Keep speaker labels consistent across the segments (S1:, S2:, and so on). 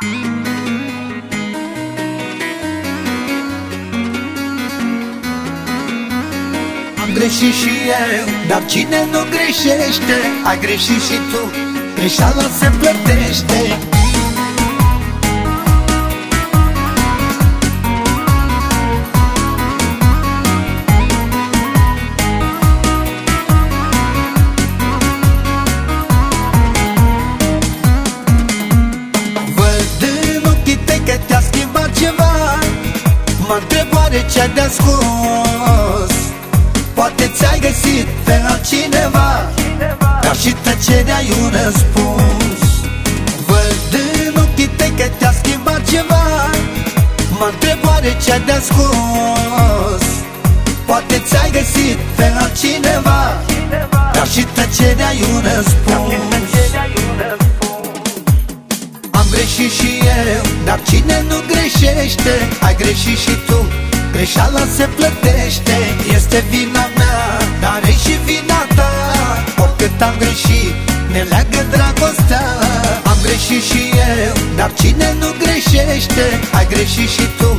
S1: Am greșit și eu, dar cine nu greșește? Ai greșit și tu, greșeala se plătește oare ce-ai de ascuns Poate ți-ai găsit pe altcineva Dar și tăcerea e un răspuns. Văd în ochii tăi că te-a schimbat ceva. Mă întreb oare ce-ai de ascuns Poate ți-ai găsit pe altcineva Dar și tăcerea e un răspuns. Greșit și eu Dar cine nu greșește Ai greșit și tu Greșeala se plătește Este vina mea Dar e și vina ta. Oricât am greșit Ne leagă dragostea. Am greșit și eu Dar cine nu greșește? Ai greșit și tu.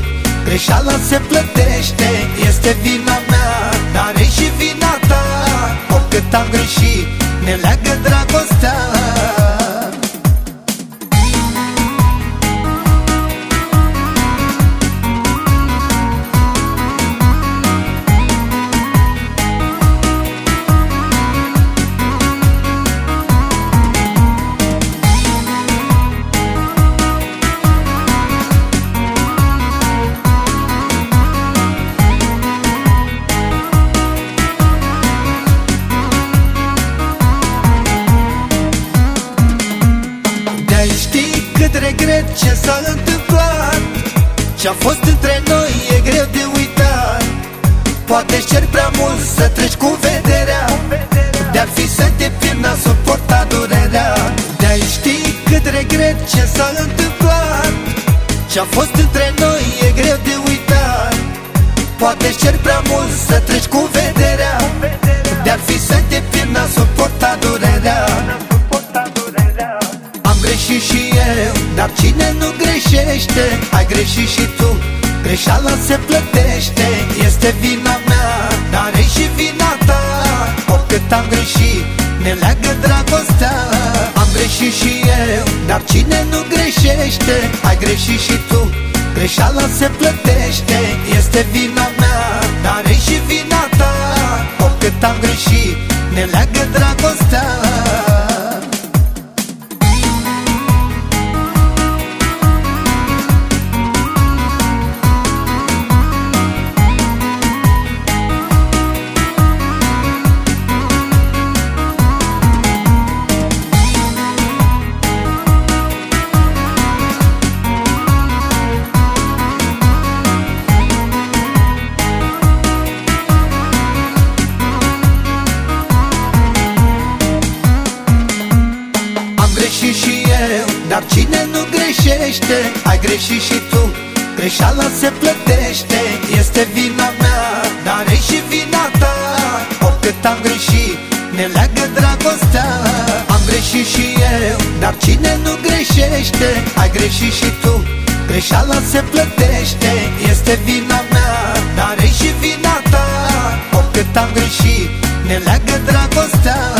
S1: Greșeala se plătește Este vina mea Dar e și vina ta. Oricât am greșit Ne leagă cât regret ce s-a întâmplat? Ce-a fost între noi e greu de uitat. Poate-ți cer prea mult să treci cu vederea. De-ar fi să te pierd, n-a suportat durerea. De-ai ști cât regret ce s-a întâmplat? Ce-a fost între noi e greu de uitat. Poate-ți cer prea mult să treci cu greșit și eu Dar cine nu greșește Ai greșit și tu. Greșeala se plătește Este vina mea Dar e și vina ta. Oricât am greșit Ne leagă dragostea. Am greșit și eu Dar cine nu greșește Ai greșit și tu. Greșeala se plătește Este vina mea Dar e și vina ta. Oricât am greșit Ne leagă dragostea greșește, ai greșit și tu. Greșeala se plătește, este vina mea Dar e și vina ta. Oricât am greșit, ne leagă dragostea. Am greșit și eu, dar cine nu greșește? Ai greșit și tu. Greșeala se plătește, este vina mea Dar e și vina ta. Oricât am greșit, ne leagă dragostea